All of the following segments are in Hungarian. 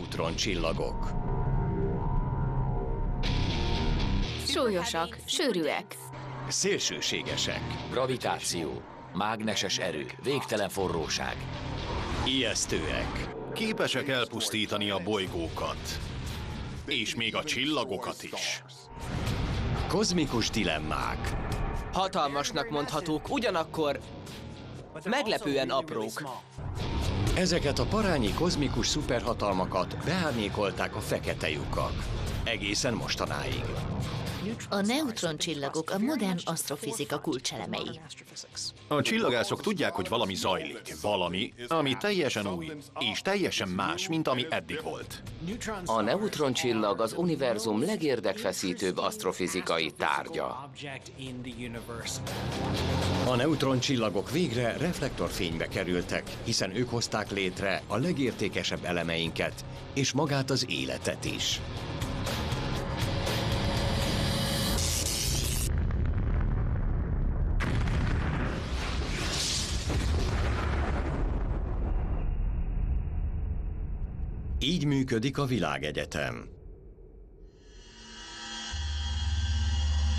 Neutroncsillagok. Súlyosak, sűrűek. Szélsőségesek. Gravitáció, mágneses erő, végtelen forróság. Ijesztőek. Képesek elpusztítani a bolygókat. És még a csillagokat is. Kozmikus dilemmák. Hatalmasnak mondhatók, ugyanakkor meglepően aprók. Ezeket a parányi kozmikus szuperhatalmakat beárnyékolták a fekete lyukak. Egészen mostanáig. A neutroncsillagok a modern asztrofizika kulcselemei. A csillagászok tudják, hogy valami zajlik. Valami, ami teljesen új, és teljesen más, mint ami eddig volt. A neutroncsillag az univerzum legérdekfeszítőbb asztrofizikai tárgya. A neutroncsillagok végre reflektorfénybe kerültek, hiszen ők hozták létre a legértékesebb elemeinket, és magát az életet is. Így működik a világegyetem.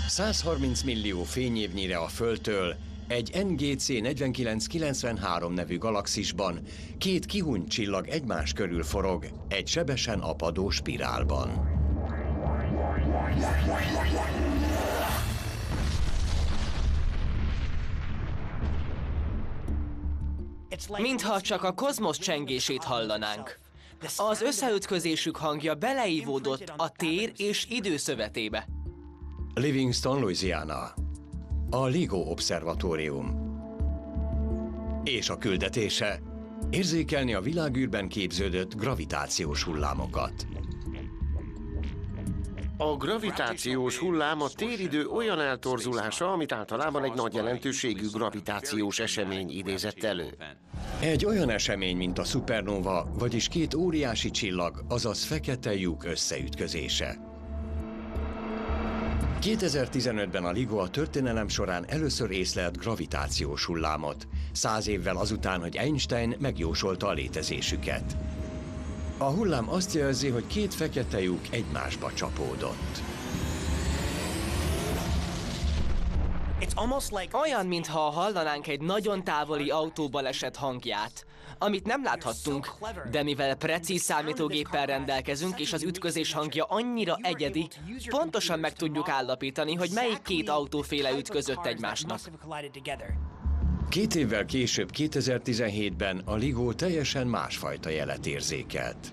130 millió fényévnyire a Földtől egy NGC 4993 nevű galaxisban két kihunyt csillag egymás körül forog egy sebesen apadó spirálban. Mintha csak a kozmosz csengését hallanánk. Az összeütközésük hangja beleívódott a tér és idő szövetébe. Livingston, Louisiana. A LIGO Obszervatórium. És a küldetése érzékelni a világűrben képződött gravitációs hullámokat. A gravitációs hullám a téridő olyan eltorzulása, amit általában egy nagy jelentőségű gravitációs esemény idézett elő. Egy olyan esemény, mint a szupernova, vagyis két óriási csillag, azaz fekete lyuk összeütközése. 2015-ben a LIGO a történelem során először észlelt gravitációs hullámot, száz évvel azután, hogy Einstein megjósolta a létezésüket. A hullám azt jelzi, hogy két fekete lyuk egymásba csapódott. Olyan, mintha hallanánk egy nagyon távoli autóbaleset hangját, amit nem láthattunk, de mivel precíz számítógéppel rendelkezünk, és az ütközés hangja annyira egyedi, pontosan meg tudjuk állapítani, hogy melyik két autóféle ütközött egymásnak. Két évvel később, 2017-ben a LIGO teljesen másfajta jelet érzékelt.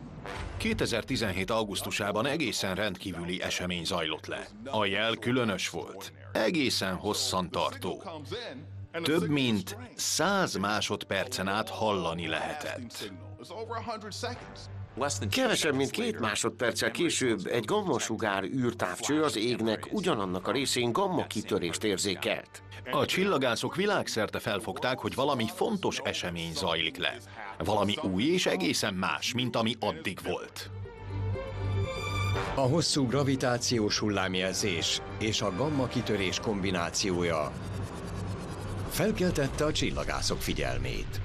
2017. augusztusában egészen rendkívüli esemény zajlott le. A jel különös volt. Egészen hosszan tartó. Több mint 100 másodpercen át hallani lehetett. Kevesebb, mint két másodperccel később egy gammasugár űrtávcső az égnek ugyanannak a részén gamma kitörést érzékelt. A csillagászok világszerte felfogták, hogy valami fontos esemény zajlik le. Valami új és egészen más, mint ami addig volt. A hosszú gravitációs hullámjelzés és a gamma kitörés kombinációja felkeltette a csillagászok figyelmét.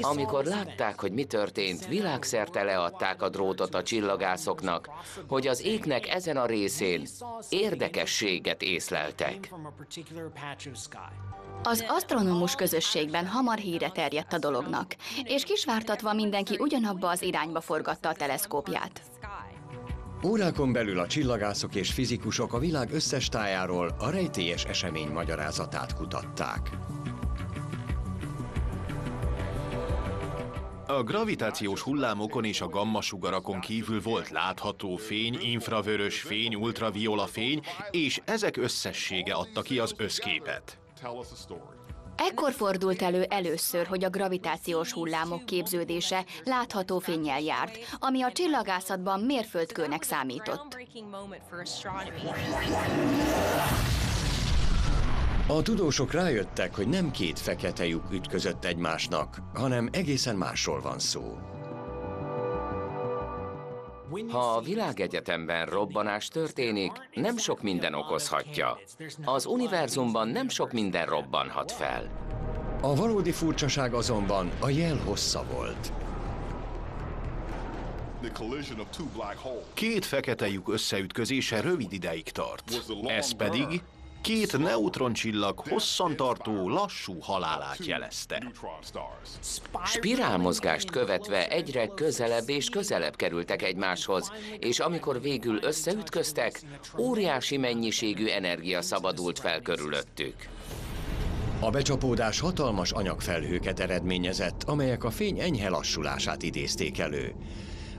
Amikor látták, hogy mi történt, világszerte leadták a drótot a csillagászoknak, hogy az égnek ezen a részén érdekességet észleltek. Az asztronómus közösségben hamar híre terjedt a dolognak, és kisvártatva mindenki ugyanabba az irányba forgatta a teleszkópját. Órákon belül a csillagászok és fizikusok a világ összes tájáról a rejtélyes esemény magyarázatát kutatták. A gravitációs hullámokon és a gammasugarakon kívül volt látható fény, infravörös fény, ultraviola fény, és ezek összessége adta ki az összképet. Ekkor fordult elő először, hogy a gravitációs hullámok képződése látható fényjel járt, ami a csillagászatban mérföldkőnek számított. A tudósok rájöttek, hogy nem két fekete lyuk ütközött egymásnak, hanem egészen másról van szó. Ha a világegyetemben robbanás történik, nem sok minden okozhatja. Az univerzumban nem sok minden robbanhat fel. A valódi furcsaság azonban a jel hossza volt. Két fekete lyuk összeütközése rövid ideig tart. Ez pedig két neutroncsillag hosszantartó, lassú halálát jelezte. Spirálmozgást követve egyre közelebb és közelebb kerültek egymáshoz, és amikor végül összeütköztek, óriási mennyiségű energia szabadult fel körülöttük. A becsapódás hatalmas anyagfelhőket eredményezett, amelyek a fény enyhe lassulását idézték elő.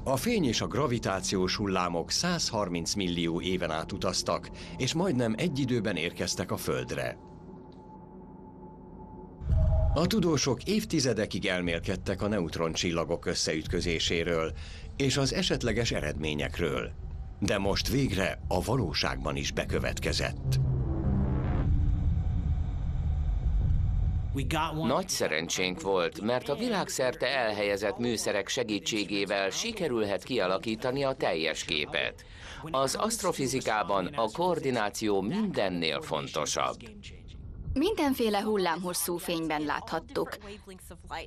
A fény és a gravitációs hullámok 130 millió éven át utaztak, és majdnem egy időben érkeztek a Földre. A tudósok évtizedekig elmélkedtek a neutroncsillagok összeütközéséről és az esetleges eredményekről. De most végre a valóságban is bekövetkezett. Nagy szerencsénk volt, mert a világszerte elhelyezett műszerek segítségével sikerülhet kialakítani a teljes képet. Az asztrofizikában a koordináció mindennél fontosabb. Mindenféle hullámhosszú fényben láthattuk.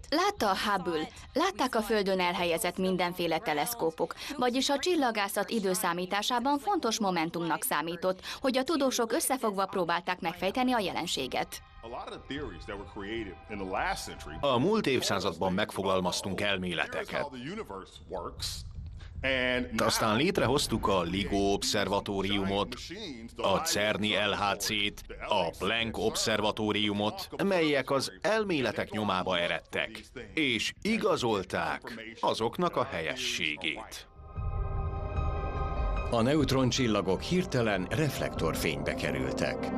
Látta a Hubble, látták a Földön elhelyezett mindenféle teleszkópok, vagyis a csillagászat időszámításában fontos momentumnak számított, hogy a tudósok összefogva próbálták megfejteni a jelenséget. A múlt évszázadban megfogalmaztunk elméleteket. Aztán létrehoztuk a LIGO obszervatóriumot, a CERNI LHC-t, a Planck obszervatóriumot, melyek az elméletek nyomába eredtek, és igazolták azoknak a helyességét. A neutroncsillagok hirtelen reflektorfénybe kerültek.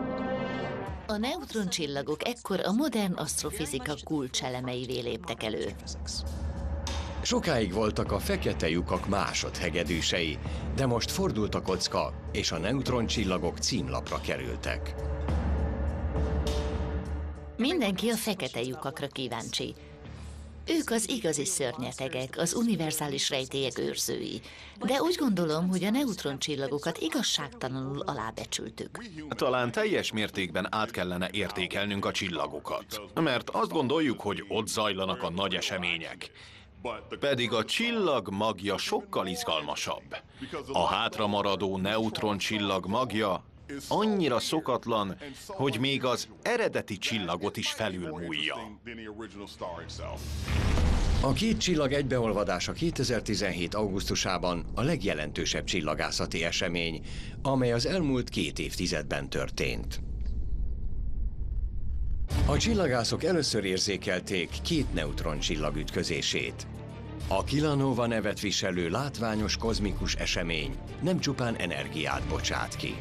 A neutroncsillagok ekkor a modern asztrofizika kulcselemeivé léptek elő. Sokáig voltak a fekete lyukak másodhegedűsei, de most fordult a kocka, és a neutroncsillagok címlapra kerültek. Mindenki a fekete lyukakra kíváncsi. Ők az igazi szörnyetegek, az univerzális rejtélyek őrzői. De úgy gondolom, hogy a neutroncsillagokat igazságtalanul alábecsültük. Talán teljes mértékben át kellene értékelnünk a csillagokat. Mert azt gondoljuk, hogy ott zajlanak a nagy események. Pedig a csillag magja sokkal izgalmasabb. A hátramaradó neutroncsillag magja annyira szokatlan, hogy még az eredeti csillagot is felülmúlja. A két csillag egybeolvadása 2017. augusztusában a legjelentősebb csillagászati esemény, amely az elmúlt két évtizedben történt. A csillagászok először érzékelték két neutroncsillag ütközését. A Kilanova nevet viselő látványos kozmikus esemény nem csupán energiát bocsát ki.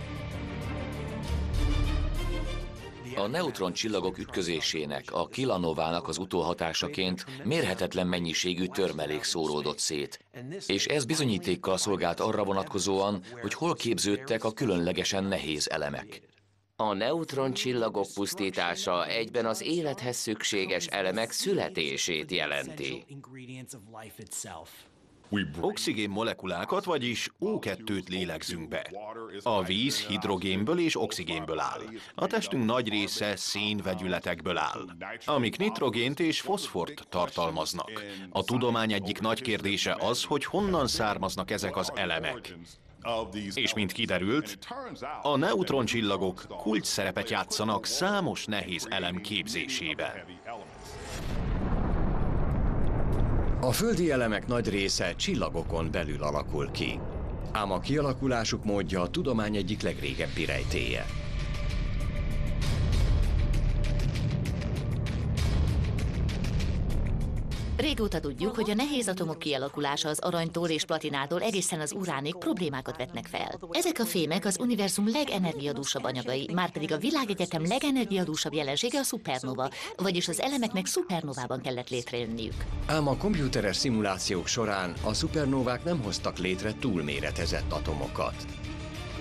A neutroncsillagok ütközésének, a kilanovának az utóhatásaként mérhetetlen mennyiségű törmelék szóródott szét. És ez bizonyítékkal szolgált arra vonatkozóan, hogy hol képződtek a különlegesen nehéz elemek. A neutroncsillagok pusztítása egyben az élethez szükséges elemek születését jelenti. Oxigén molekulákat, vagyis O2-t lélegzünk be. A víz hidrogénből és oxigénből áll. A testünk nagy része szénvegyületekből áll, amik nitrogént és foszfort tartalmaznak. A tudomány egyik nagy kérdése az, hogy honnan származnak ezek az elemek. És mint kiderült, a neutroncsillagok kulcs szerepet játszanak számos nehéz elem képzésében. A földi elemek nagy része csillagokon belül alakul ki. Ám a kialakulásuk módja a tudomány egyik legrégebbi rejtéje. Régóta tudjuk, hogy a nehéz atomok kialakulása az aranytól és platinától egészen az uránig problémákat vetnek fel. Ezek a fémek az univerzum legenergiadúsabb anyagai, márpedig a világegyetem legenergiadúsabb jelensége a szupernova, vagyis az elemeknek szupernovában kellett létrejönniük. Ám a komputeres szimulációk során a szupernovák nem hoztak létre túlméretezett atomokat.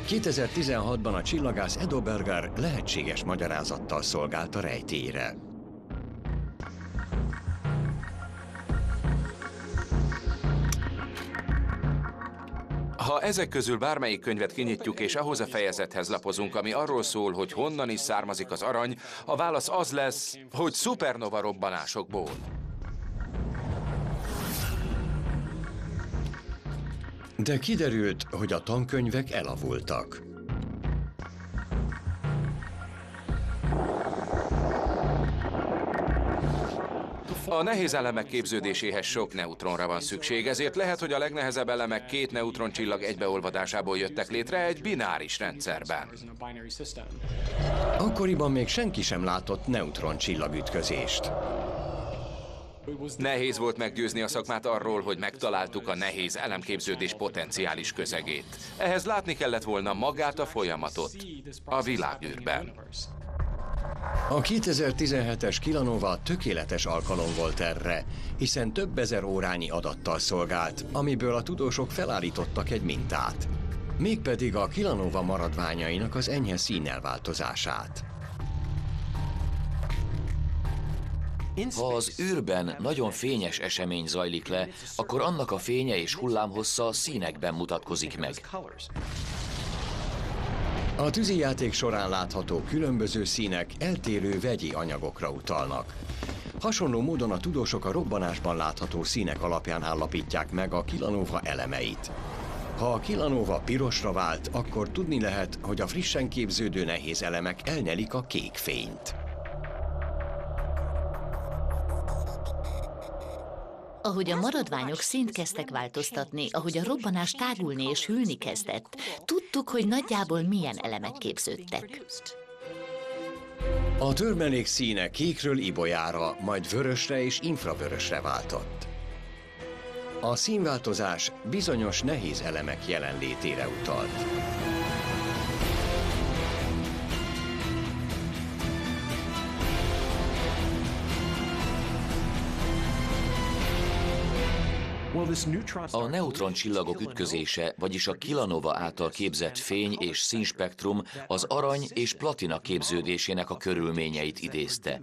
2016-ban a csillagász Edo Berger lehetséges magyarázattal szolgált a rejtélyre. Ha ezek közül bármelyik könyvet kinyitjuk, és ahhoz a fejezethez lapozunk, ami arról szól, hogy honnan is származik az arany, a válasz az lesz, hogy szupernova robbanásokból. De kiderült, hogy a tankönyvek elavultak. A nehéz elemek képződéséhez sok neutronra van szükség, ezért lehet, hogy a legnehezebb elemek két neutroncsillag egybeolvadásából jöttek létre egy bináris rendszerben. Akkoriban még senki sem látott neutroncsillagütközést. Nehéz volt meggyőzni a szakmát arról, hogy megtaláltuk a nehéz elemképződés potenciális közegét. Ehhez látni kellett volna magát a folyamatot a világűrben. A 2017-es Kilanova tökéletes alkalom volt erre, hiszen több ezer órányi adattal szolgált, amiből a tudósok felállítottak egy mintát. Mégpedig a Kilanova maradványainak az enyhe színelváltozását. Ha az űrben nagyon fényes esemény zajlik le, akkor annak a fénye és hullámhossza színekben mutatkozik meg. A tűzijáték során látható különböző színek eltérő vegyi anyagokra utalnak. Hasonló módon a tudósok a robbanásban látható színek alapján állapítják meg a kilanóva elemeit. Ha a kilanóva pirosra vált, akkor tudni lehet, hogy a frissen képződő nehéz elemek elnyelik a kék fényt. Ahogy a maradványok szint kezdtek változtatni, ahogy a robbanás tágulni és hűlni kezdett, tudtuk, hogy nagyjából milyen elemek képződtek. A törmelék színe kékről ibolyára, majd vörösre és infravörösre váltott. A színváltozás bizonyos nehéz elemek jelenlétére utalt. A neutroncsillagok ütközése, vagyis a kilanova által képzett fény és színspektrum az arany és platina képződésének a körülményeit idézte.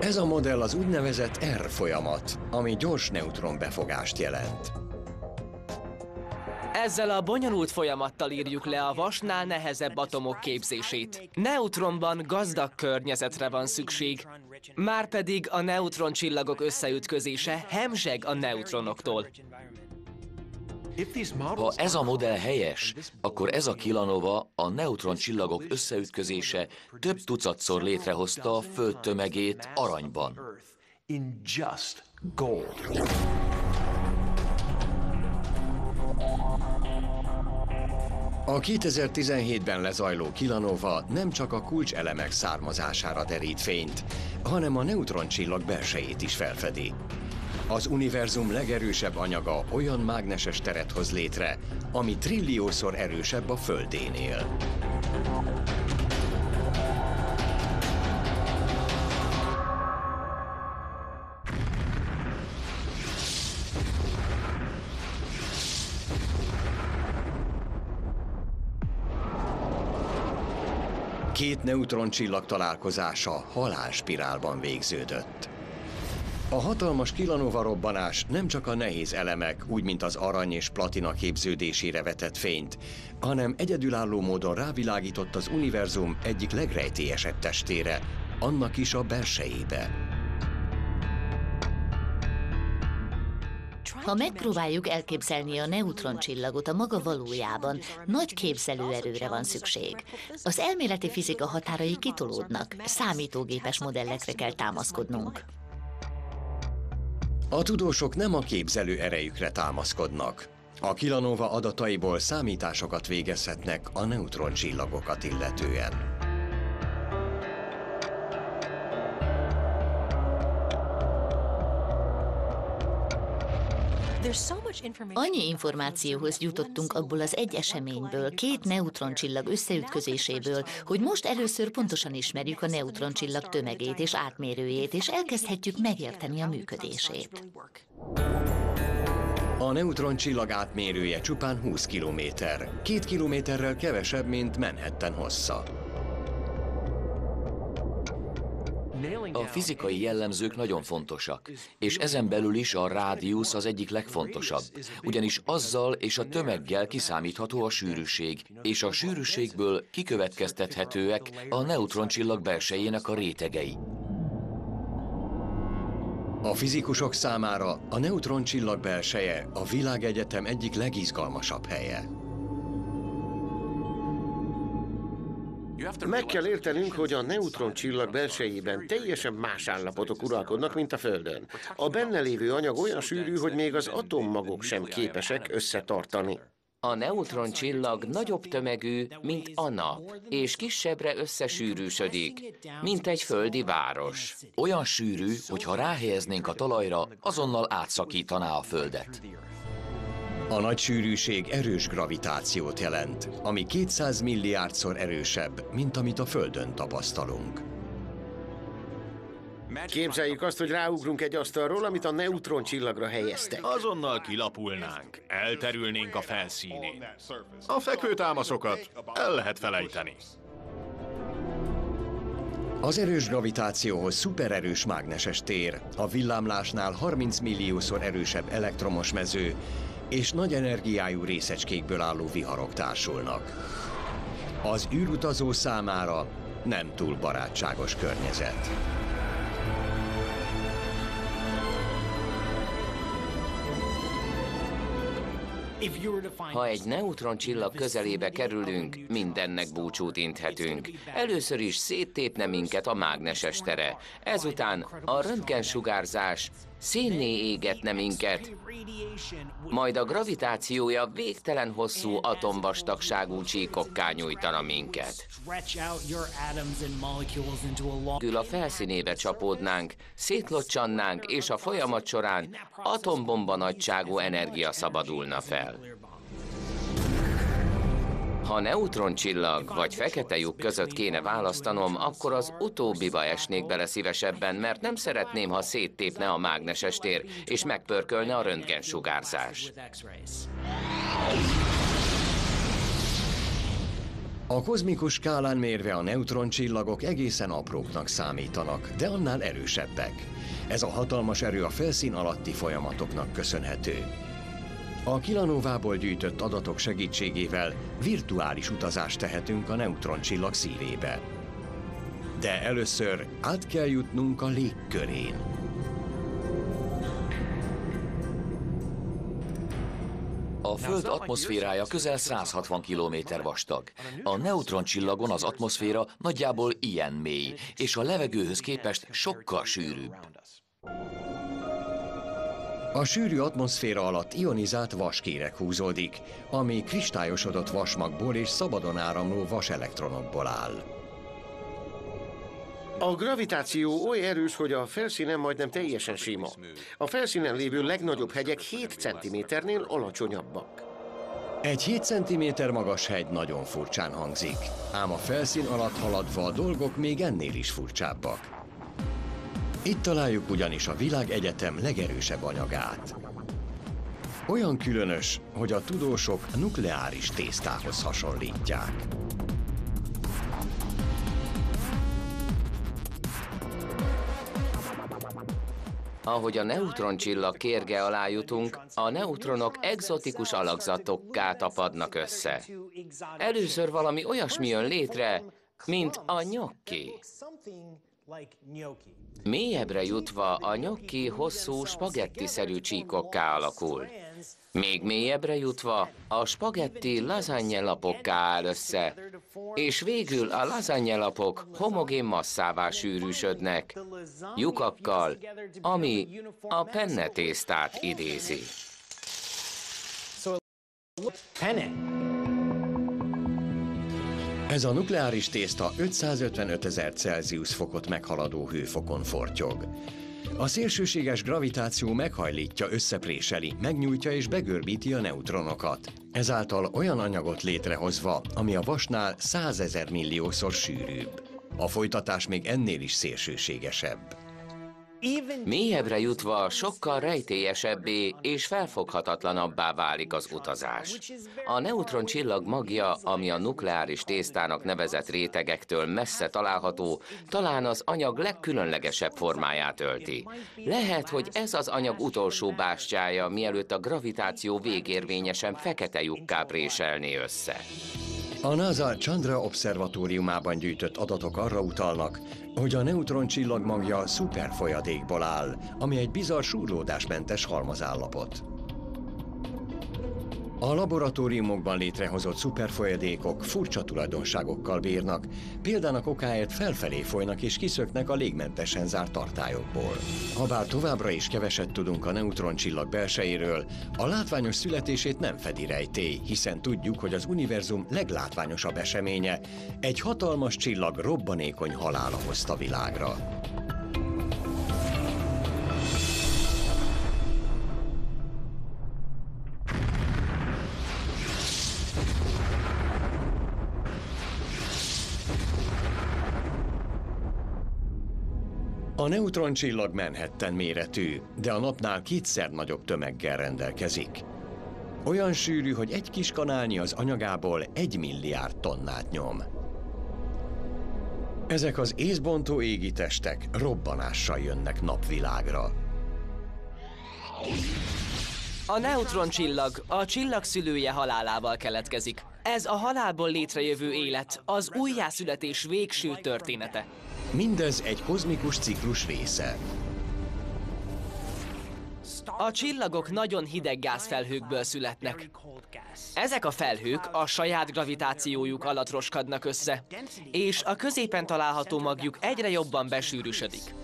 Ez a modell az úgynevezett R folyamat, ami gyors neutron befogást jelent. Ezzel a bonyolult folyamattal írjuk le a vasnál nehezebb atomok képzését. Neutronban gazdag környezetre van szükség, márpedig a neutroncsillagok összeütközése hemzseg a neutronoktól. Ha ez a modell helyes, akkor ez a kilanova, a neutroncsillagok összeütközése több tucatszor létrehozta a Föld tömegét aranyban. A 2017-ben lezajló Kilanova nem csak a kulcselemek származására derít fényt, hanem a neutroncsillag belsejét is felfedi. Az univerzum legerősebb anyaga olyan mágneses teret hoz létre, ami trilliószor erősebb a Földénél. Két neutroncsillag találkozása halálspirálban végződött. A hatalmas kilanova robbanás nem csak a nehéz elemek, úgy mint az arany és platina képződésére vetett fényt, hanem egyedülálló módon rávilágított az univerzum egyik legrejtélyesebb testére, annak is a belsejébe. Ha megpróbáljuk elképzelni a neutroncsillagot a maga valójában, nagy képzelőerőre van szükség. Az elméleti fizika határai kitolódnak, számítógépes modellekre kell támaszkodnunk. A tudósok nem a képzelő erejükre támaszkodnak. A Kilanova adataiból számításokat végezhetnek a neutroncsillagokat illetően. Annyi információhoz jutottunk abból az egy eseményből, két neutroncsillag összeütközéséből, hogy most először pontosan ismerjük a neutroncsillag tömegét és átmérőjét, és elkezdhetjük megérteni a működését. A neutroncsillag átmérője csupán 20 kilométer, két kilométerrel kevesebb, mint Manhattan hossza. A fizikai jellemzők nagyon fontosak, és ezen belül is a rádiusz az egyik legfontosabb, ugyanis azzal és a tömeggel kiszámítható a sűrűség, és a sűrűségből kikövetkeztethetőek a neutroncsillag belsejének a rétegei. A fizikusok számára a neutroncsillag belseje a világegyetem egyik legizgalmasabb helye. Meg kell értenünk, hogy a neutron csillag belsejében teljesen más állapotok uralkodnak, mint a Földön. A benne lévő anyag olyan sűrű, hogy még az atommagok sem képesek összetartani. A neutroncsillag nagyobb tömegű, mint a nap, és kisebbre összesűrűsödik, mint egy földi város. Olyan sűrű, hogy ha ráhelyeznénk a talajra, azonnal átszakítaná a Földet. A nagy sűrűség erős gravitációt jelent, ami 200 milliárdszor erősebb, mint amit a Földön tapasztalunk. Képzeljük azt, hogy ráugrunk egy asztalról, amit a neutron csillagra helyeztek. Azonnal kilapulnánk, elterülnénk a felszínén. A fekvőtámaszokat el lehet felejteni. Az erős gravitációhoz szupererős mágneses tér, a villámlásnál 30 milliószor erősebb elektromos mező és nagy energiájú részecskékből álló viharok társulnak. Az űrutazó számára nem túl barátságos környezet. Ha egy neutroncsillag közelébe kerülünk, mindennek búcsút inthetünk. Először is széttépne minket a mágneses tere. Ezután a röntgensugárzás színné égetne minket, majd a gravitációja végtelen hosszú atomvastagságú csíkokká nyújtana minket. Gül a felszínébe csapódnánk, szétlocsannánk, és a folyamat során atombomba nagyságú energia szabadulna fel. Ha neutroncsillag vagy fekete lyuk között kéne választanom, akkor az utóbbiba esnék bele szívesebben, mert nem szeretném, ha széttépne a mágneses tér, és megpörkölne a röntgensugárzás. A kozmikus skálán mérve a neutroncsillagok egészen apróknak számítanak, de annál erősebbek. Ez a hatalmas erő a felszín alatti folyamatoknak köszönhető. A Kilanovából gyűjtött adatok segítségével virtuális utazást tehetünk a neutroncsillag szívébe. De először át kell jutnunk a légkörén. A Föld atmoszférája közel 160 km vastag. A neutroncsillagon az atmoszféra nagyjából ilyen mély, és a levegőhöz képest sokkal sűrűbb. A sűrű atmoszféra alatt ionizált vaskérek húzódik, ami kristályosodott vasmagból és szabadon áramló vaselektronokból áll. A gravitáció oly erős, hogy a felszínen majdnem teljesen sima. A felszínen lévő legnagyobb hegyek 7 cm-nél alacsonyabbak. Egy 7 cm magas hegy nagyon furcsán hangzik, ám a felszín alatt haladva a dolgok még ennél is furcsábbak. Itt találjuk ugyanis a világegyetem legerősebb anyagát. Olyan különös, hogy a tudósok nukleáris tésztához hasonlítják. Ahogy a neutroncsillag kérge alá jutunk, a neutronok egzotikus alakzatokká tapadnak össze. Először valami olyasmi jön létre, mint a nyokki. Mélyebbre jutva a nyokki hosszú spagettiszerű csíkokká alakul. Még mélyebbre jutva a spagetti lasagne lapokká áll össze, és végül a lasagne lapok homogén masszává sűrűsödnek, lyukakkal, ami a penne tésztát idézi. Ez a nukleáris tészta 555 ezer Celsius fokot meghaladó hőfokon fortyog. A szélsőséges gravitáció meghajlítja, összepréseli, megnyújtja és begörbíti a neutronokat. Ezáltal olyan anyagot létrehozva, ami a vasnál százezer milliószor sűrűbb. A folytatás még ennél is szélsőségesebb. Mélyebbre jutva sokkal rejtélyesebbé és felfoghatatlanabbá válik az utazás. A neutron csillag magja, ami a nukleáris tésztának nevezett rétegektől messze található, talán az anyag legkülönlegesebb formáját ölti. Lehet, hogy ez az anyag utolsó bástyája, mielőtt a gravitáció végérvényesen fekete lyukká préselné össze. A NASA Chandra obszervatóriumában gyűjtött adatok arra utalnak, hogy a neutron csillagmagja szuperfolyadékból áll, ami egy bizarr súrlódásmentes halmazállapot. A laboratóriumokban létrehozott szuperfolyadékok furcsa tulajdonságokkal bírnak, példának okáért felfelé folynak és kiszöknek a légmentesen zárt tartályokból. Habár továbbra is keveset tudunk a neutroncsillag belsejéről, a látványos születését nem fedi rejtély, hiszen tudjuk, hogy az univerzum leglátványosabb eseménye egy hatalmas csillag robbanékony halála hozta világra. A neutroncsillag Manhattan méretű, de a napnál kétszer nagyobb tömeggel rendelkezik. Olyan sűrű, hogy egy kis kanálnyi az anyagából egy milliárd tonnát nyom. Ezek az észbontó égi testek robbanással jönnek napvilágra. A neutroncsillag a csillag szülője halálával keletkezik. Ez a halálból létrejövő élet, az újjászületés végső története. Mindez egy kozmikus ciklus része. A csillagok nagyon hideg gázfelhőkből születnek. Ezek a felhők a saját gravitációjuk alatt roskadnak össze, és a középen található magjuk egyre jobban besűrűsödik.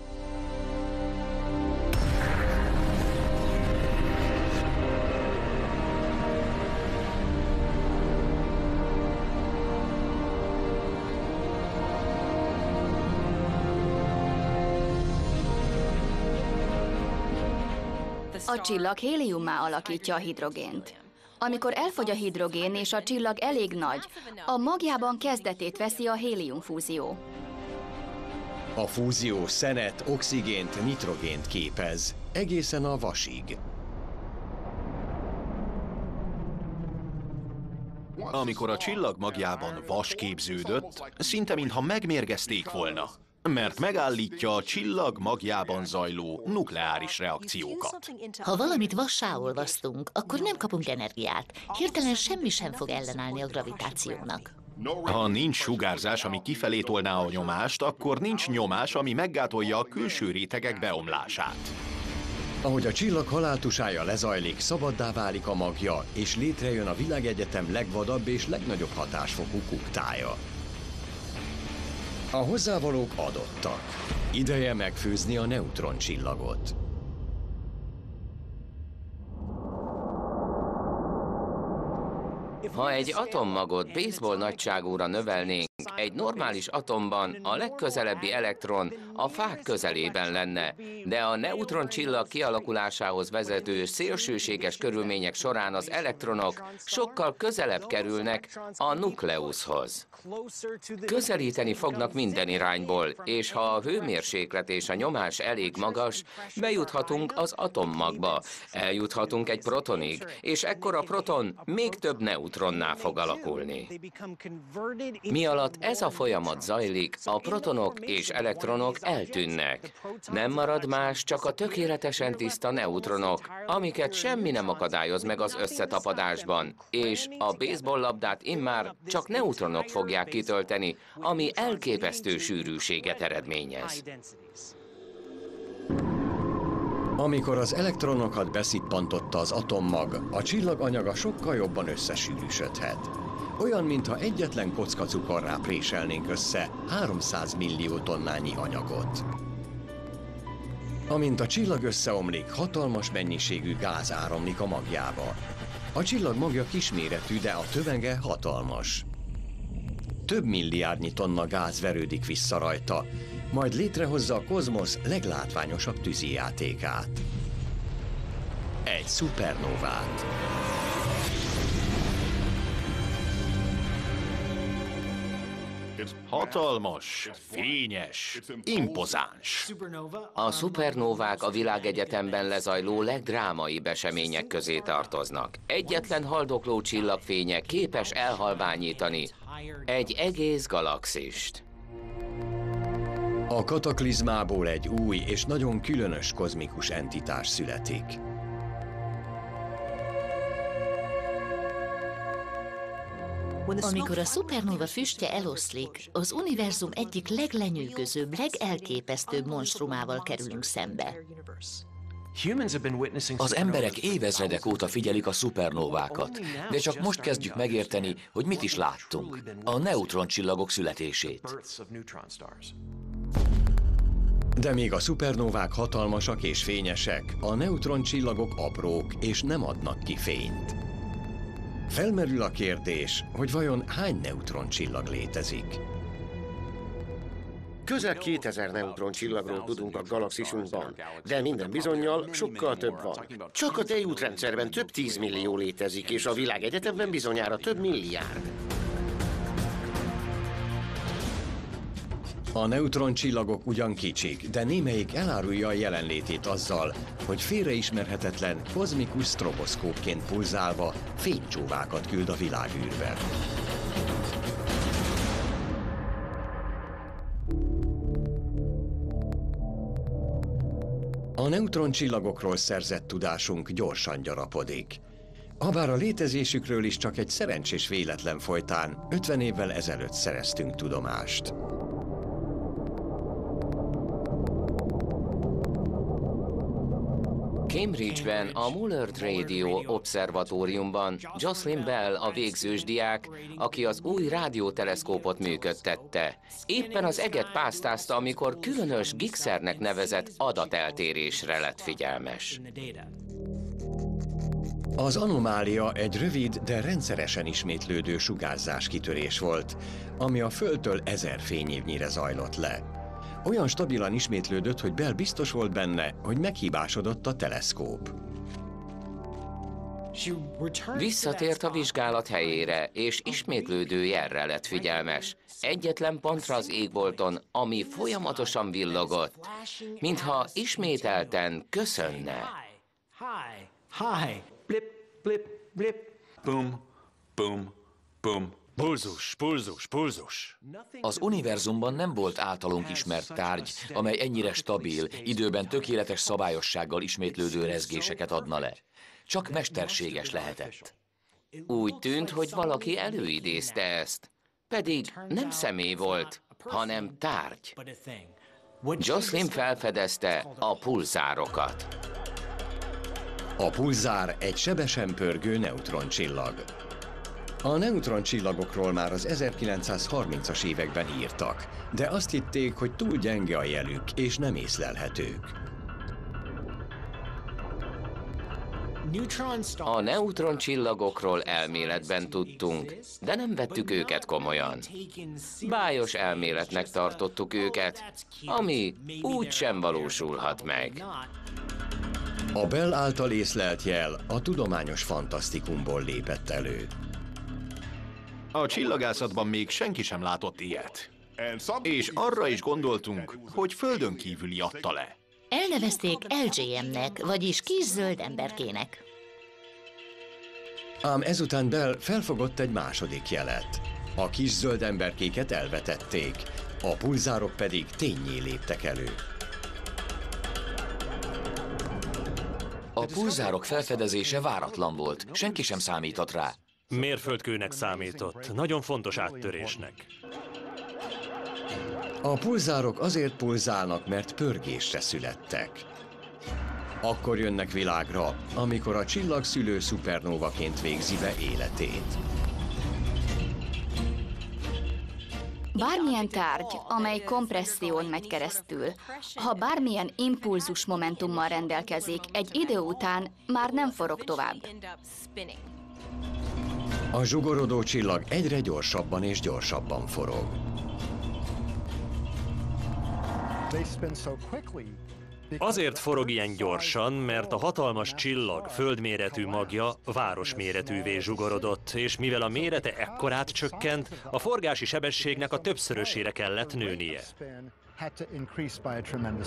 A csillag héliummá alakítja a hidrogént. Amikor elfogy a hidrogén és a csillag elég nagy, a magjában kezdetét veszi a héliumfúzió. A fúzió szenet, oxigént, nitrogént képez, egészen a vasig. Amikor a csillag magjában vas képződött, szinte mintha megmérgezték volna, mert megállítja a csillag magjában zajló nukleáris reakciókat. Ha valamit vassá olvasztunk, akkor nem kapunk energiát. Hirtelen semmi sem fog ellenállni a gravitációnak. Ha nincs sugárzás, ami kifelé tolná a nyomást, akkor nincs nyomás, ami meggátolja a külső rétegek beomlását. Ahogy a csillag haláltusája lezajlik, szabaddá válik a magja, és létrejön a világegyetem legvadabb és legnagyobb hatásfokú kuktája. A hozzávalók adottak. Ideje megfőzni a neutroncsillagot. Ha egy atommagot baseball nagyságúra növelnénk, egy normális atomban a legközelebbi elektron a fák közelében lenne, de a neutron csillag kialakulásához vezető szélsőséges körülmények során az elektronok sokkal közelebb kerülnek a nukleuszhoz. Közelíteni fognak minden irányból, és ha a hőmérséklet és a nyomás elég magas, bejuthatunk az atommagba, eljuthatunk egy protonig, és ekkor a proton még több neutronná fog alakulni. Mi alatt ez a folyamat zajlik, a protonok és elektronok eltűnnek. Nem marad más, csak a tökéletesen tiszta neutronok, amiket semmi nem akadályoz meg az összetapadásban, és a baseball labdát immár csak neutronok fogják kitölteni, ami elképesztő sűrűséget eredményez. Amikor az elektronokat beszippantotta az atommag, a csillag anyaga sokkal jobban összesűrűsödhet. Olyan, mintha egyetlen kocka cukorrá préselnénk össze 300 millió tonnányi anyagot. Amint a csillag összeomlik, hatalmas mennyiségű gáz áramlik a magjába. A csillag magja kisméretű, de a tövege hatalmas. Több milliárdnyi tonna gáz verődik vissza rajta, majd létrehozza a kozmosz leglátványosabb tűzijátékát. Egy szupernovát. Hatalmas, fényes, impozáns. A szupernóvák a világegyetemben lezajló legdrámaibb események közé tartoznak. Egyetlen haldokló csillagfénye képes elhalványítani egy egész galaxist. A kataklizmából egy új és nagyon különös kozmikus entitás születik. Amikor a szupernova füstje eloszlik, az univerzum egyik leglenyűgözőbb, legelképesztőbb monstrumával kerülünk szembe. Az emberek évezredek óta figyelik a szupernóvákat, de csak most kezdjük megérteni, hogy mit is láttunk. A neutroncsillagok születését. De még a szupernóvák hatalmasak és fényesek, a neutroncsillagok aprók és nem adnak ki fényt. Felmerül a kérdés, hogy vajon hány neutroncsillag létezik? Közel 2000 neutron csillagról tudunk a galaxisunkban, de minden bizonyal sokkal több van. Csak a tejútrendszerben több tízmillió létezik, és a világegyetemben bizonyára több milliárd. A neutroncsillagok ugyan kicsik, de némelyik elárulja a jelenlétét azzal, hogy félreismerhetetlen, kozmikus stroboszkópként pulzálva fénycsóvákat küld a világűrbe. A neutroncsillagokról szerzett tudásunk gyorsan gyarapodik. Habár a létezésükről is csak egy szerencsés véletlen folytán 50 évvel ezelőtt szereztünk tudomást. Cambridge-ben a Mullard Radio Obszervatóriumban Jocelyn Bell a végzős diák, aki az új rádióteleszkópot működtette. Éppen az eget pásztázta, amikor különös gixernek nevezett adateltérésre lett figyelmes. Az anomália egy rövid, de rendszeresen ismétlődő sugárzás kitörés volt, ami a Földtől ezer fényévnyire zajlott le. Olyan stabilan ismétlődött, hogy Bell biztos volt benne, hogy meghibásodott a teleszkóp. Visszatért a vizsgálat helyére, és ismétlődő jelre lett figyelmes. Egyetlen pontra az égbolton, ami folyamatosan villogott, mintha ismételten köszönne. Hi, blip, blip, blip. Bum, bum, bum. Pulzus, pulzus, pulzus. Az univerzumban nem volt általunk ismert tárgy, amely ennyire stabil, időben tökéletes szabályossággal ismétlődő rezgéseket adna le. Csak mesterséges lehetett. Úgy tűnt, hogy valaki előidézte ezt. Pedig nem személy volt, hanem tárgy. Jocelyn felfedezte a pulzárokat. A pulzár egy sebesen pörgő neutroncsillag. A neutroncsillagokról már az 1930-as években írtak, de azt hitték, hogy túl gyenge a jelük és nem észlelhetők. A neutroncsillagokról elméletben tudtunk, de nem vettük őket komolyan. Bájos elméletnek tartottuk őket, ami úgy sem valósulhat meg. A Bell által észlelt jel a tudományos fantasztikumból lépett elő. A csillagászatban még senki sem látott ilyet. És arra is gondoltunk, hogy földön kívüli adta le. Elnevezték LJM-nek, vagyis kis zöld emberkének. Ám ezután Bell felfogott egy második jelet. A kis zöld emberkéket elvetették, a pulzárok pedig tényé léptek elő. A pulzárok felfedezése váratlan volt, senki sem számított rá. Mérföldkőnek számított, nagyon fontos áttörésnek. A pulzárok azért pulzálnak, mert pörgésre születtek. Akkor jönnek világra, amikor a csillagszülő szupernóvaként végzi be életét. Bármilyen tárgy, amely kompresszión megy keresztül, ha bármilyen impulzus momentummal rendelkezik, egy idő után már nem forog tovább. A zsugorodó csillag egyre gyorsabban és gyorsabban forog. Azért forog ilyen gyorsan, mert a hatalmas csillag földméretű magja városméretűvé zsugorodott, és mivel a mérete ekkorát csökkent, a forgási sebességnek a többszörösére kellett nőnie.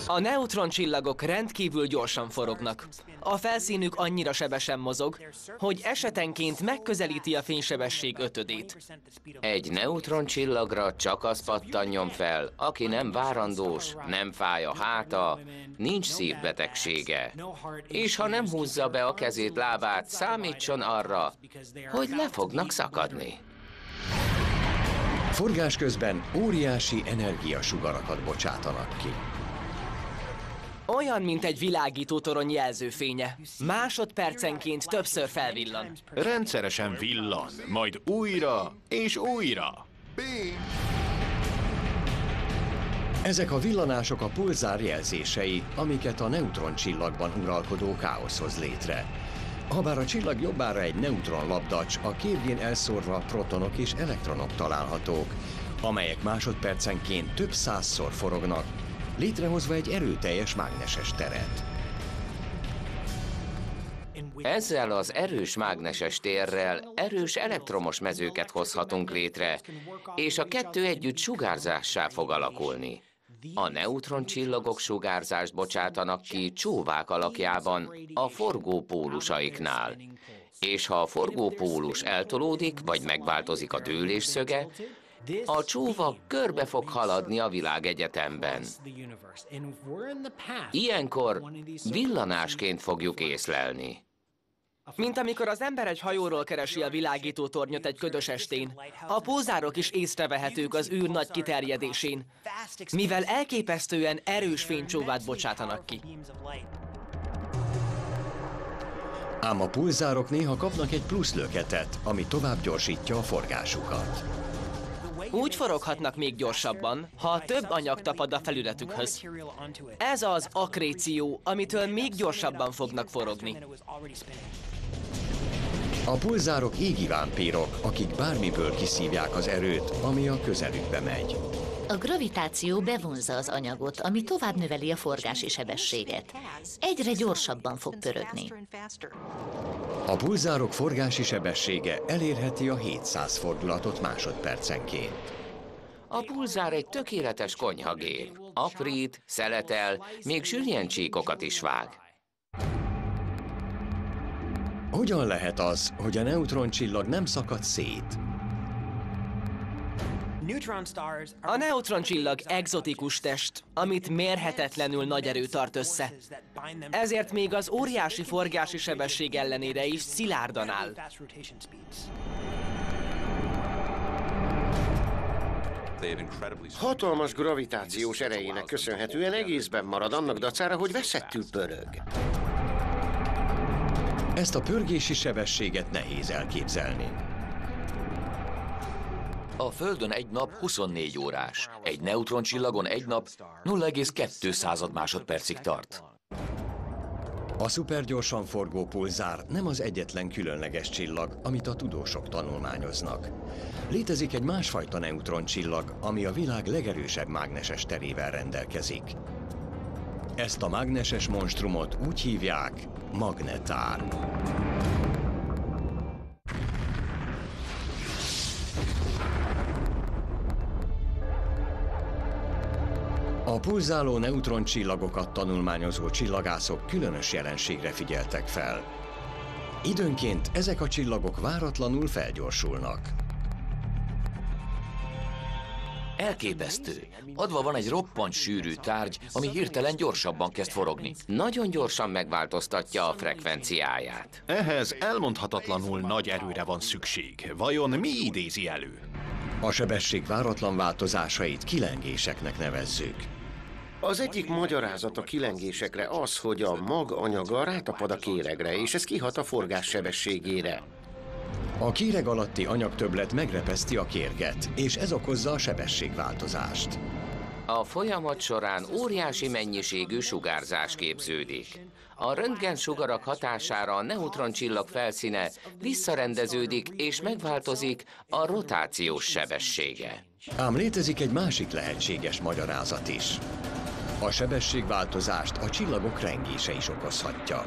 A neutroncsillagok rendkívül gyorsan forognak. A felszínük annyira sebesen mozog, hogy esetenként megközelíti a fénysebesség ötödét. Egy neutroncsillagra csak az pattanjon fel, aki nem várandós, nem fáj a háta, nincs szívbetegsége. És ha nem húzza be a kezét, lábát, számítson arra, hogy le fognak szakadni. Forgás közben óriási energiasugarakat bocsátanak ki. Olyan, mint egy világító torony jelzőfénye. Másodpercenként többször felvillan. Rendszeresen villan, majd újra és újra. Ezek a villanások a pulzár jelzései, amiket a neutroncsillagban uralkodó káosz hoz létre. Habár a csillag jobbára egy neutronlabdacs, a kérgén elszórva protonok és elektronok találhatók, amelyek másodpercenként több százszor forognak, létrehozva egy erőteljes mágneses teret. Ezzel az erős mágneses térrel erős elektromos mezőket hozhatunk létre, és a kettő együtt sugárzássá fog alakulni. A neutroncsillagok sugárzást bocsátanak ki csóvák alakjában a forgópólusaiknál. És ha a forgópólus eltolódik, vagy megváltozik a dőlésszöge, a csóva körbe fog haladni a világegyetemben. Ilyenkor villanásként fogjuk észlelni. Mint amikor az ember egy hajóról keresi a világító tornyot egy ködös estén, a pózárok is észrevehetők az űr nagy kiterjedésén, mivel elképesztően erős fénycsóvát bocsátanak ki. Ám a pulzárok néha kapnak egy plusz löketet, ami tovább gyorsítja a forgásukat. Úgy foroghatnak még gyorsabban, ha több anyag tapad a felületükhöz. Ez az akréció, amitől még gyorsabban fognak forogni. A pulzárok égi vámpírok, akik bármiből kiszívják az erőt, ami a közelükbe megy. A gravitáció bevonza az anyagot, ami tovább növeli a forgási sebességet. Egyre gyorsabban fog pörögni. A pulzárok forgási sebessége elérheti a 700 fordulatot másodpercenként. A pulzár egy tökéletes konyhagép. Aprít, szeletel, még süljen csíkokat is vág. Hogyan lehet az, hogy a neutroncsillag nem szakad szét? A neutroncsillag egzotikus test, amit mérhetetlenül nagy erő tart össze. Ezért még az óriási forgási sebesség ellenére is szilárdan áll. Hatalmas gravitációs erejének köszönhetően egészben marad annak dacára, hogy veszettül pörög. Ezt a pörgési sebességet nehéz elképzelni. A Földön egy nap 24 órás, egy neutroncsillagon egy nap 0,2 másodpercig tart. A szupergyorsan forgó pulzár nem az egyetlen különleges csillag, amit a tudósok tanulmányoznak. Létezik egy másfajta neutroncsillag, ami a világ legerősebb mágneses terével rendelkezik. Ezt a mágneses monstrumot úgy hívják magnetár. A pulzáló neutroncsillagokat tanulmányozó csillagászok különös jelenségre figyeltek fel. Időnként ezek a csillagok váratlanul felgyorsulnak. Elképesztő. Adva van egy roppant sűrű tárgy, ami hirtelen gyorsabban kezd forogni. Nagyon gyorsan megváltoztatja a frekvenciáját. Ehhez elmondhatatlanul nagy erőre van szükség. Vajon mi idézi elő? A sebesség váratlan változásait kilengéseknek nevezzük. Az egyik magyarázat a kilengésekre az, hogy a mag anyaga rátapad a kéregre, és ez kihat a forgás sebességére. A kéreg alatti anyagtöblet megrepeszti a kérget, és ez okozza a sebességváltozást. A folyamat során óriási mennyiségű sugárzás képződik. A röntgensugarak hatására a neutroncsillag felszíne visszarendeződik és megváltozik a rotációs sebessége. Ám létezik egy másik lehetséges magyarázat is. A sebességváltozást a csillagok rengése is okozhatja.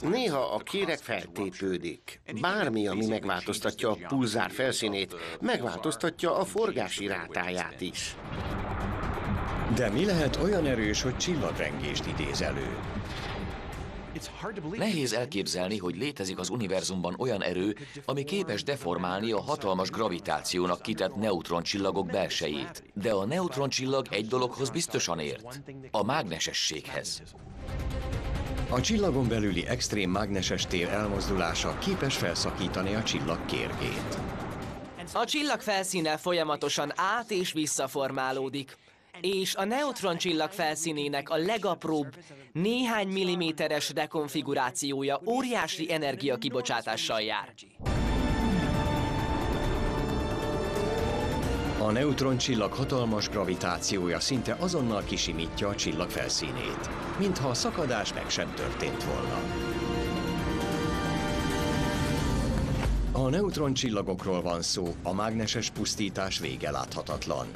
Néha a kéreg feltépődik. Bármi, ami megváltoztatja a pulzár felszínét, megváltoztatja a forgási rátáját is. De mi lehet olyan erős, hogy csillagrengést idéz elő? Nehéz elképzelni, hogy létezik az univerzumban olyan erő, ami képes deformálni a hatalmas gravitációnak kitett neutroncsillagok belsejét. De a neutroncsillag egy dologhoz biztosan ért. A mágnesességhez. A csillagon belüli extrém mágneses tér elmozdulása képes felszakítani a csillag kérgét. A csillag felszíne folyamatosan át és visszaformálódik. És a neutron csillag felszínének a legapróbb, néhány milliméteres dekonfigurációja óriási energiakibocsátással jár. A neutroncsillag hatalmas gravitációja szinte azonnal kisimítja a csillag felszínét, mintha a szakadás meg sem történt volna. A neutroncsillagokról van szó, a mágneses pusztítás vége láthatatlan.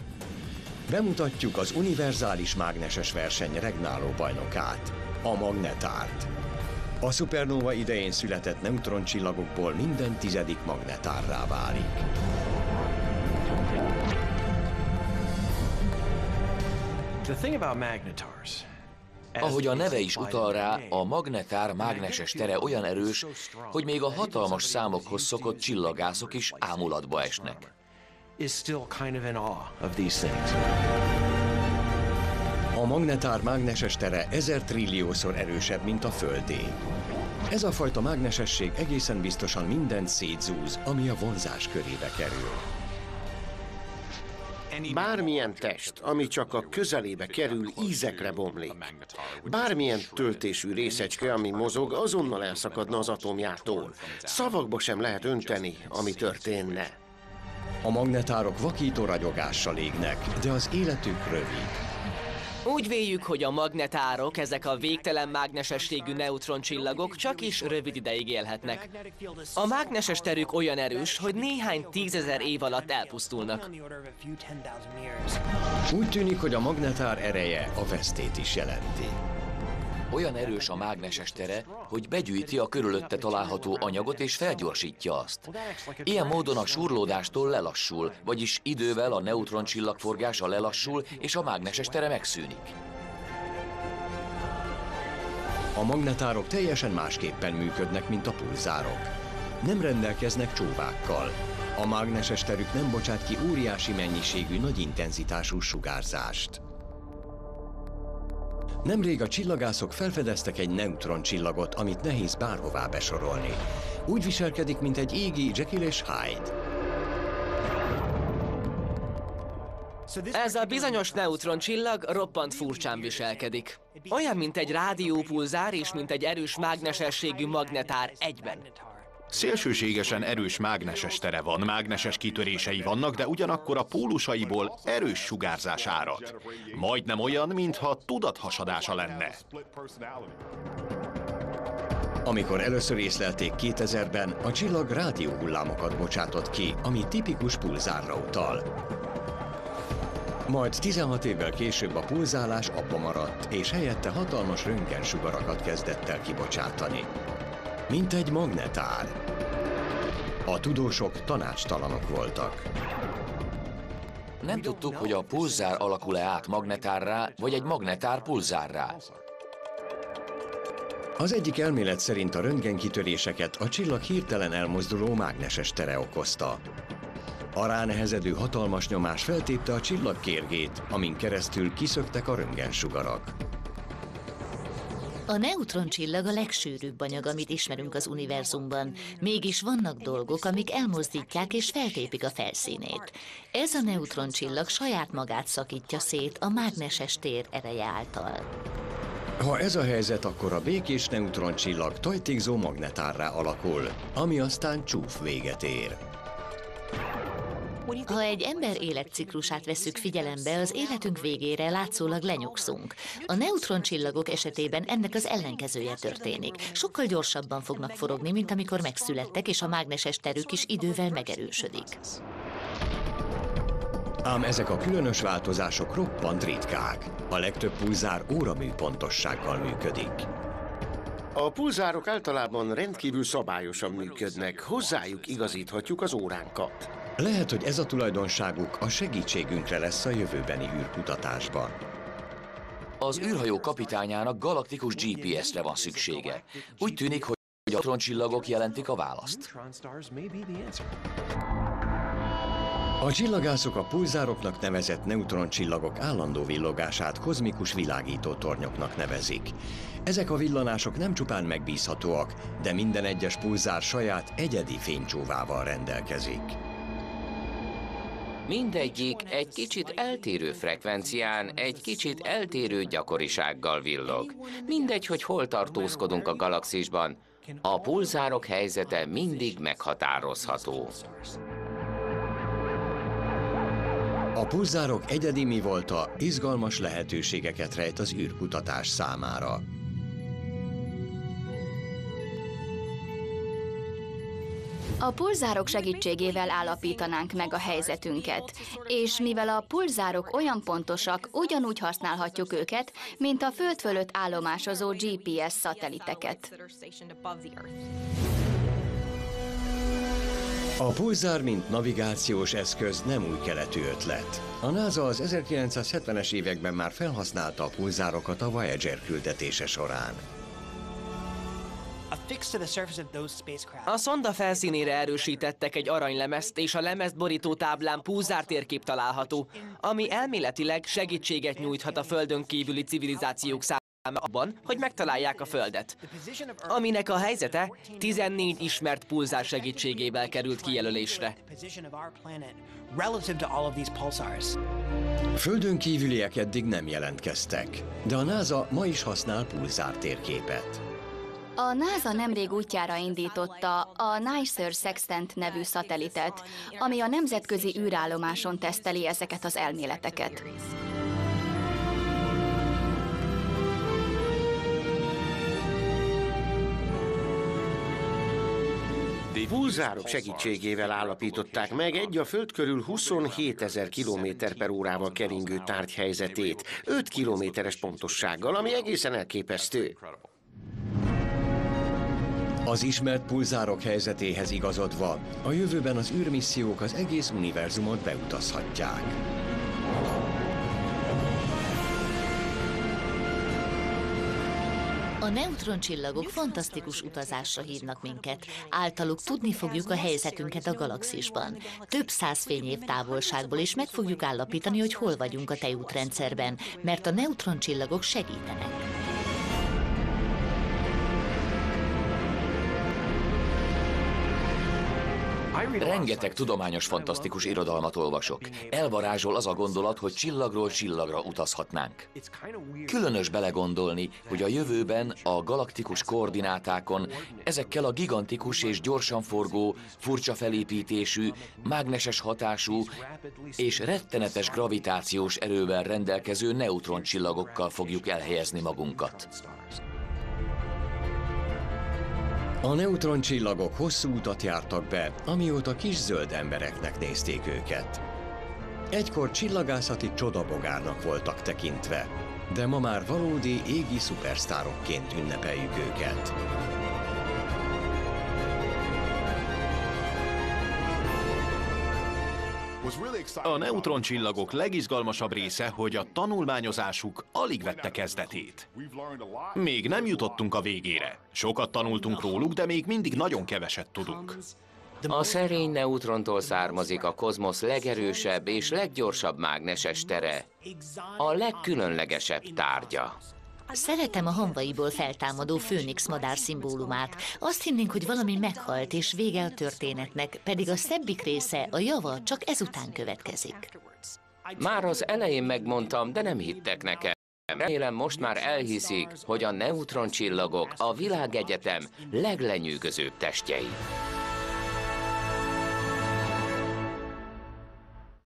Bemutatjuk az univerzális mágneses verseny regnáló bajnokát, a magnetárt. A szupernóva idején született neutroncsillagokból minden tizedik magnetárrá válik. The thing about magnetars Ahogy a neve is utal rá, a magnetár mágneses tere olyan erős, hogy még a hatalmas számokhoz szokott csillagászok is ámulatba esnek. Is still kind of in awe of these things. A magnetár mágneses tere ezer trilliószor erősebb, mint a Földé. Ez a fajta mágnesesség egészen biztosan mindent szétzúz, ami a vonzás körébe kerül. Bármilyen test, ami csak a közelébe kerül, ízekre bomlik. Bármilyen töltésű részecske, ami mozog, azonnal elszakadna az atomjától. Szavakba sem lehet önteni, ami történne. A magnetárok vakító ragyogással égnek, de az életük rövid. Úgy véljük, hogy a magnetárok, ezek a végtelen mágnesességű neutroncsillagok csak is rövid ideig élhetnek. A mágneses terük olyan erős, hogy néhány tízezer év alatt elpusztulnak. Úgy tűnik, hogy a magnetár ereje a vesztét is jelenti. Olyan erős a mágneses tere, hogy begyűjti a körülötte található anyagot és felgyorsítja azt. Ilyen módon a surlódástól lelassul, vagyis idővel a neutroncsillag forgása lelassul és a mágneses tere megszűnik. A magnetárok teljesen másképpen működnek, mint a pulzárok. Nem rendelkeznek csóvákkal. A mágneses terük nem bocsát ki óriási mennyiségű, nagy intenzitású sugárzást. Nemrég a csillagászok felfedeztek egy neutroncsillagot, amit nehéz bárhová besorolni. Úgy viselkedik, mint egy égi Jekyll és Hyde. Ez a bizonyos neutroncsillag roppant furcsán viselkedik. Olyan, mint egy rádiópulzár és mint egy erős mágnesességű magnetár egyben. Szélsőségesen erős mágneses tere van, mágneses kitörései vannak, de ugyanakkor a pólusaiból erős sugárzás árad. Majdnem olyan, mintha tudathasadása lenne. Amikor először észlelték 2000-ben, a csillag rádióhullámokat bocsátott ki, ami tipikus pulzárra utal. Majd 16 évvel később a pulzálás abba maradt, és helyette hatalmas röntgensugarakat kezdett el kibocsátani. Mint egy magnetár. A tudósok tanácstalanok voltak. Nem tudtuk, hogy a pulzár alakul-e át magnetárrá, vagy egy magnetár pulzárrá. Az egyik elmélet szerint a röntgenkitöréseket a csillag hirtelen elmozduló mágneses tere okozta. A ránehezedő hatalmas nyomás feltépte a csillag kérgét, amin keresztül kiszöktek a röntgensugarak. A neutroncsillag a legsűrűbb anyag, amit ismerünk az univerzumban. Mégis vannak dolgok, amik elmozdítják és feltépik a felszínét. Ez a neutroncsillag saját magát szakítja szét a mágneses tér ereje által. Ha ez a helyzet, akkor a békés neutroncsillag tajtékzó magnetárrá alakul, ami aztán csúf véget ér. Ha egy ember életciklusát vesszük figyelembe, az életünk végére látszólag lenyugszunk. A neutroncsillagok esetében ennek az ellenkezője történik. Sokkal gyorsabban fognak forogni, mint amikor megszülettek, és a mágneses terük is idővel megerősödik. Ám ezek a különös változások roppant ritkák. A legtöbb pulzár óramű pontossággal működik. A pulzárok általában rendkívül szabályosan működnek, hozzájuk igazíthatjuk az óránkat. Lehet, hogy ez a tulajdonságuk a segítségünkre lesz a jövőbeni űrkutatásban. Az űrhajó kapitányának galaktikus GPS-re van szüksége. Úgy tűnik, hogy a neutroncsillagok jelentik a választ. A csillagászok a pulzároknak nevezett neutroncsillagok állandó villogását kozmikus világító tornyoknak nevezik. Ezek a villanások nem csupán megbízhatóak, de minden egyes pulzár saját egyedi fénycsóvával rendelkezik. Mindegyik egy kicsit eltérő frekvencián, egy kicsit eltérő gyakorisággal villog. Mindegy, hogy hol tartózkodunk a galaxisban, a pulzárok helyzete mindig meghatározható. A pulzárok egyedi mi volta izgalmas lehetőségeket rejt az űrkutatás számára. A pulzárok segítségével állapítanánk meg a helyzetünket, és mivel a pulzárok olyan pontosak, ugyanúgy használhatjuk őket, mint a Föld fölött állomásozó GPS szatelliteket. A pulzár, mint navigációs eszköz nem új keletű ötlet. A NASA az 1970-es években már felhasználta a pulzárokat a Voyager küldetése során. A szonda felszínére erősítettek egy aranylemezt, és a lemezt borító táblán púzár térkép található, ami elméletileg segítséget nyújthat a földön kívüli civilizációk számára abban, hogy megtalálják a Földet. Aminek a helyzete 14 ismert pulzár segítségével került kijelölésre. Földön kívüliek eddig nem jelentkeztek, de a NASA ma is használ pulzár térképet. A NASA nemrég útjára indította a NICER Sextant nevű szatelitet, ami a nemzetközi űrállomáson teszteli ezeket az elméleteket. Pulzárok segítségével állapították meg egy a Föld körül 27 ezer km per órával keringő tárgy helyzetét, 5 kilométeres pontossággal, ami egészen elképesztő. Az ismert pulzárok helyzetéhez igazodva, a jövőben az űrmissziók az egész univerzumot beutazhatják. A neutroncsillagok fantasztikus utazásra hívnak minket. Általuk tudni fogjuk a helyzetünket a galaxisban. Több száz fényév távolságból is meg fogjuk állapítani, hogy hol vagyunk a tejútrendszerben, mert a neutroncsillagok segítenek. Rengeteg tudományos, fantasztikus irodalmat olvasok. Elvarázsol az a gondolat, hogy csillagról csillagra utazhatnánk. Különös belegondolni, hogy a jövőben a galaktikus koordinátákon ezekkel a gigantikus és gyorsan forgó, furcsa felépítésű, mágneses hatású és rettenetes gravitációs erővel rendelkező neutroncsillagokkal fogjuk elhelyezni magunkat. A neutroncsillagok hosszú utat jártak be, amióta kis zöld embereknek nézték őket. Egykor csillagászati csodabogárnak voltak tekintve, de ma már valódi égi szupersztárokként ünnepeljük őket. A neutroncsillagok legizgalmasabb része, hogy a tanulmányozásuk alig vette kezdetét. Még nem jutottunk a végére. Sokat tanultunk róluk, de még mindig nagyon keveset tudunk. A szerény neutrontól származik a kozmosz legerősebb és leggyorsabb mágneses tere, a legkülönlegesebb tárgya. Szeretem a hamvaiból feltámadó főnix madár szimbólumát. Azt hinnénk, hogy valami meghalt, és vége a történetnek, pedig a szebbik része, a java csak ezután következik. Már az elején megmondtam, de nem hittek nekem. Remélem most már elhiszik, hogy a neutroncsillagok a világegyetem leglenyűgözőbb testjei.